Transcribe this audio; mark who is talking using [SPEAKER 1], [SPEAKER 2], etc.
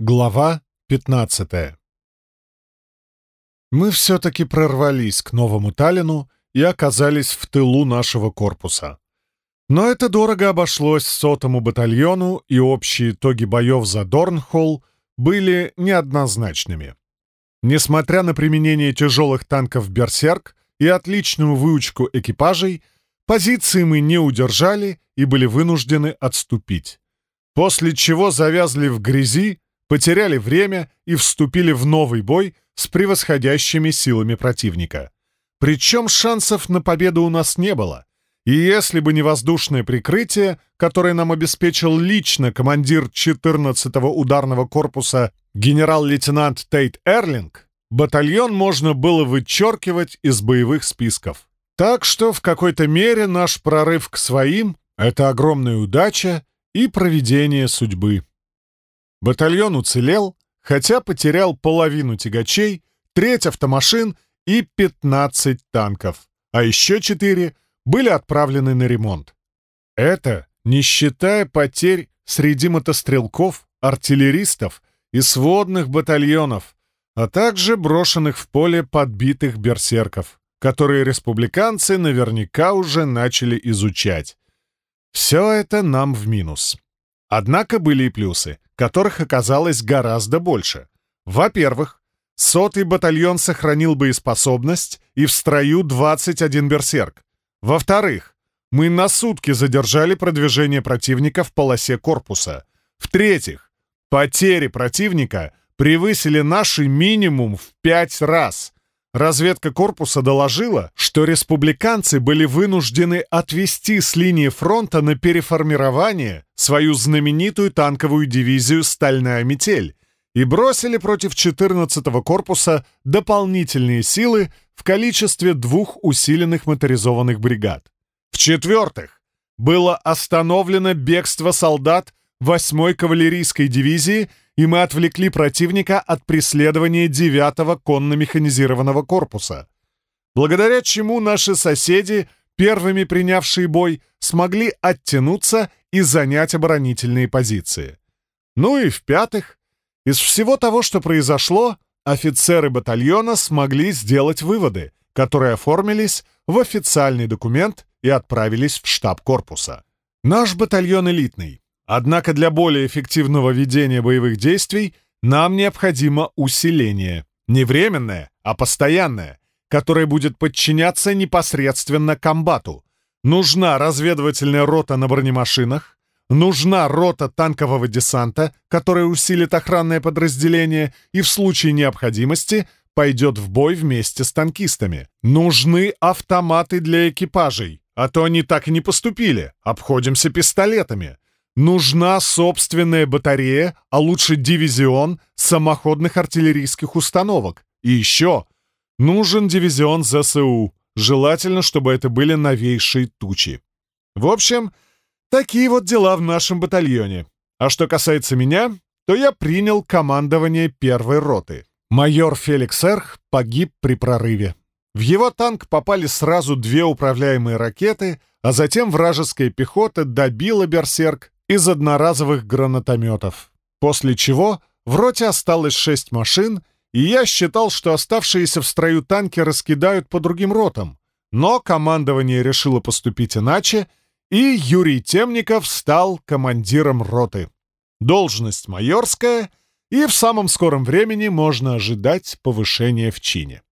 [SPEAKER 1] Глава 15 Мы все-таки прорвались к Новому Таллину и оказались в тылу нашего корпуса. Но это дорого обошлось сотому батальону, и общие итоги боев за Дорнхолл были неоднозначными. Несмотря на применение тяжелых танков «Берсерк» и отличную выучку экипажей, позиции мы не удержали и были вынуждены отступить. После чего завязли в грязи, потеряли время и вступили в новый бой с превосходящими силами противника. Причем шансов на победу у нас не было. И если бы не воздушное прикрытие, которое нам обеспечил лично командир 14-го ударного корпуса генерал-лейтенант Тейт Эрлинг, батальон можно было вычеркивать из боевых списков. Так что в какой-то мере наш прорыв к своим — это огромная удача и проведение судьбы. Батальон уцелел, хотя потерял половину тягачей, треть автомашин и 15 танков, а еще четыре были отправлены на ремонт. Это не считая потерь среди мотострелков, артиллеристов и сводных батальонов, а также брошенных в поле подбитых берсерков, которые республиканцы наверняка уже начали изучать. Все это нам в минус. Однако были и плюсы которых оказалось гораздо больше. Во-первых, сотый батальон сохранил боеспособность и в строю 21 берсерк. Во-вторых, мы на сутки задержали продвижение противника в полосе корпуса. В-третьих, потери противника превысили наши минимум в пять раз. Разведка корпуса доложила, что республиканцы были вынуждены отвести с линии фронта на переформирование свою знаменитую танковую дивизию «Стальная метель» и бросили против 14-го корпуса дополнительные силы в количестве двух усиленных моторизованных бригад. В-четвертых, было остановлено бегство солдат 8-й кавалерийской дивизии и мы отвлекли противника от преследования 9-го конно-механизированного корпуса, благодаря чему наши соседи, первыми принявшие бой, смогли оттянуться и занять оборонительные позиции. Ну и в-пятых, из всего того, что произошло, офицеры батальона смогли сделать выводы, которые оформились в официальный документ и отправились в штаб корпуса. Наш батальон элитный, Однако для более эффективного ведения боевых действий нам необходимо усиление. Не временное, а постоянное, которое будет подчиняться непосредственно комбату. Нужна разведывательная рота на бронемашинах, нужна рота танкового десанта, которая усилит охранное подразделение и в случае необходимости пойдет в бой вместе с танкистами. Нужны автоматы для экипажей, а то они так и не поступили, обходимся пистолетами. Нужна собственная батарея, а лучше дивизион самоходных артиллерийских установок. И еще нужен дивизион ЗСУ. Желательно, чтобы это были новейшие тучи. В общем, такие вот дела в нашем батальоне. А что касается меня, то я принял командование первой роты. Майор Феликс Эрх погиб при прорыве. В его танк попали сразу две управляемые ракеты, а затем вражеская пехота добила «Берсерк» из одноразовых гранатометов. После чего в роте осталось шесть машин, и я считал, что оставшиеся в строю танки раскидают по другим ротам. Но командование решило поступить иначе, и Юрий Темников стал командиром роты. Должность майорская, и в самом скором времени можно ожидать повышения в чине.